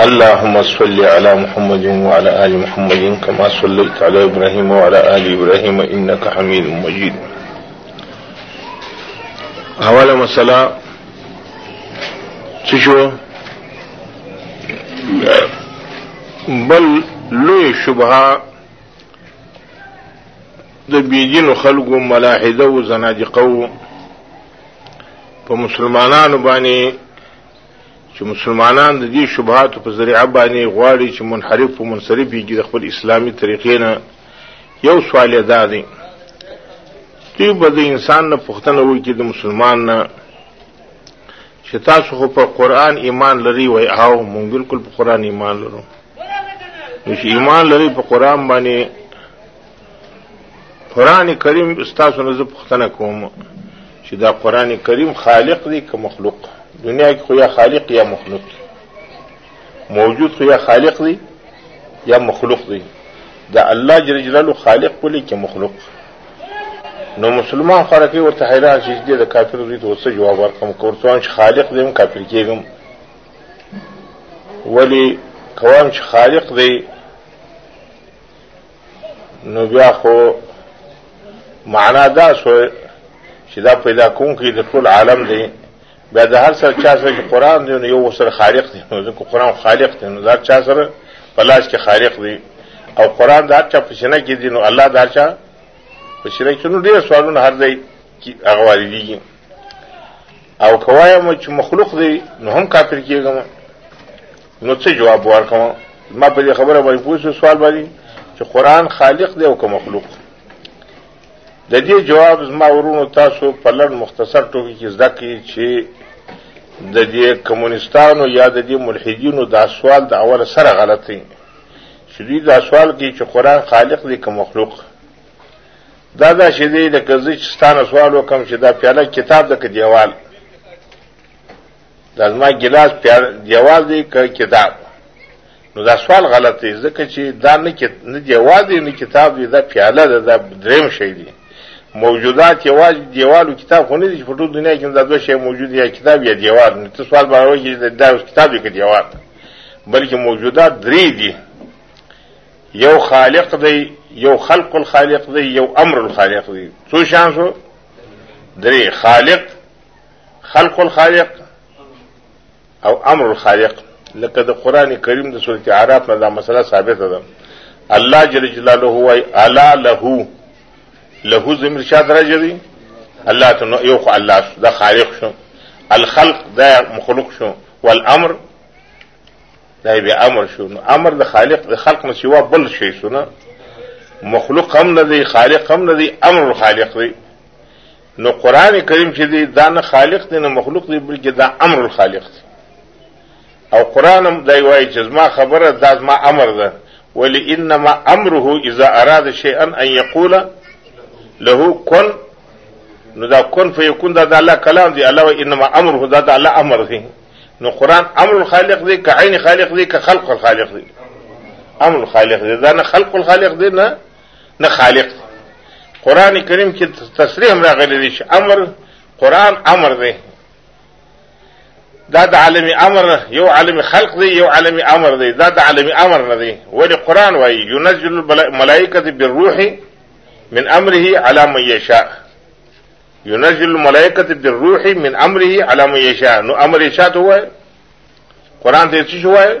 اللهم صل على محمد وعلى آل محمد كما صليت على إبراهيم وعلى آل إبراهيم إنك حميد مجيد حوالة مسألة تشو بل لو شبهه د بیجینو خلقو ملاحده او زنادقو په مسلمانانو باندې چې مسلمانان د دې شبهاتو په ذریعه باندې غواړي چې منحرف او منصرف یې د خپل اسلامي طریقې نه یو سوال یې دا دی چې به د انسان نه پوښتنه وکړي د مسلمان نه چې تاسو خو په قرآن ایمان لري وای او مونږ بالکل په قرآن ایمان لرو نو چې ایمان لري په قرآن باندې قران کریم استاد نو زه پوښتنه کوم چې دا قران کریم خالق دی که مخلوق دنیا کې خو یا خالق یا مخلوق موجود خو یا خالق دی یا مخلوق دی دا الله جل جلاله خالق بولی که مخلوق نو مسلمان خورکه ورته حیران شي چې د کافر دوی ته څه جواب ورکوم کورتوان چې خالق دی هم کافر کېږم ولی کوم چې خالق دی نو بیا خو معنا دا شو چې دا پیدا کوم کې د ټول عالم دی بیا د هر سر چا سره چې قران دی نو یو سر خالق دی نو ځکه قران خالق دی نو دا چا سره پلاش کې خالق دی او قران دا چا پښنه کې دی نو الله دا چا پښنه کې نو ډیر سوالونه هر ځای کې اغوالي دي او کوایم چې مخلوق دی نو هم کافر کیږم نو څه جواب ورکوم ما په دې خبره باندې پوښتنه سوال باندې چې قران خالق دی او که مخلوق د دې جواب زما ورونو تاسو په لړ مختصر ټوکی کې زده کړئ چې د دې کمونستانو یا د دې ملحدینو دا سوال د اول سره غلط دی چې دوی دا سوال کوي چې قران خالق دی که مخلوق دا دا چې دی لکه زه چې ستانه سوال وکم چې دا پیاله کتاب د که دیوال دا زما ګلاس پیار دیواز دی که کتاب نو دا سوال غلط دی ځکه چې دا نه کې نه دیواز دی نه کتاب دی دا پیاله ده دا دریم شی دی موجودات یواز دیوال او کتاب خو نه دي چې په ټول دنیا کې دا دوه شی موجود یا کتاب یا دیوال نو ته سوال باندې وایي چې دا اوس کتاب دی که دیوال بلکې موجودات درې دي یو خالق دی یو خلق الخالق دی یو امر الخالق دی څو شان شو درې خالق خلق الخالق او امر الخالق لکه د قران کریم د سورته اعراف نه دا مسله ثابته ده الله جل جلاله هو الا له له زمير شاد راځي الله ته یو خو الله دا خالق شو الخلق دا مخلوق شو والامر دا به امر شو نو امر د خالق د خلق نه سوا بل شي شو نه مخلوق هم نه دی خالق هم نه دی امر الخالق دی نو قران کریم چې دی دا نه خالق دی نه مخلوق دی بلکې دا امر الخالق دی او قران هم دا وایي چې زما خبره دا زما امر ده ولی انما امره اذا اراد شيئا ان يقول له كن نو دا کن فیکون دا د الله کلام دی الله و انما امره دا د الله امر دی نو قران امر الخالق دی که عین خالق دی که خلق الخالق دی امر الخالق دی دا نه خلق الخالق دی نه نه خالق دی قران کریم کې تصریح هم راغلی دی چې امر قران امر دی دا د عالم امر یو عالم خلق دی یو عالم امر دی دا د عالم امر نه دی ولی قران وایي ينزل الملائکه بالروح من امره على من يشاء ينزل الملائکه بالروح من امره على من يشاء نو امر یې چاته وایي قران ته څه وایي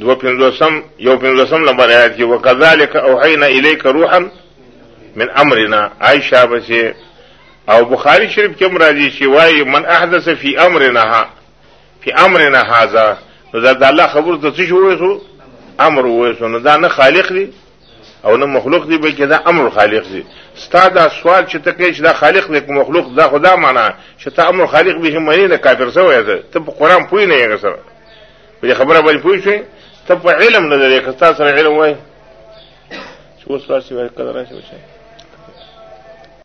دو پنځوسم یو پنځوسم نمبر آیات کې وکذالک اوحینا الیک روحا من امرنا عائشہ بسی او بخاری شریف کې مرادي شي وای من احدث فی امرنا ها فی امرنا هذا نو دا الله خبر ته څه شو وایو امر وایو نو دا نه خالق دی او نه مخلوق دی بلکې دا امر خالق دی ستا دا سوال چې ته کوي چې دا خالق دی کوم مخلوق دا خدا معنا چې ته امر خالق به هم نه کافر سوی دی ته په قران پوی نه یې سره په خبره باندې پوی شي ته په علم نه لري که تاسو علم وای چې اوس راشي وای کله راشي وشي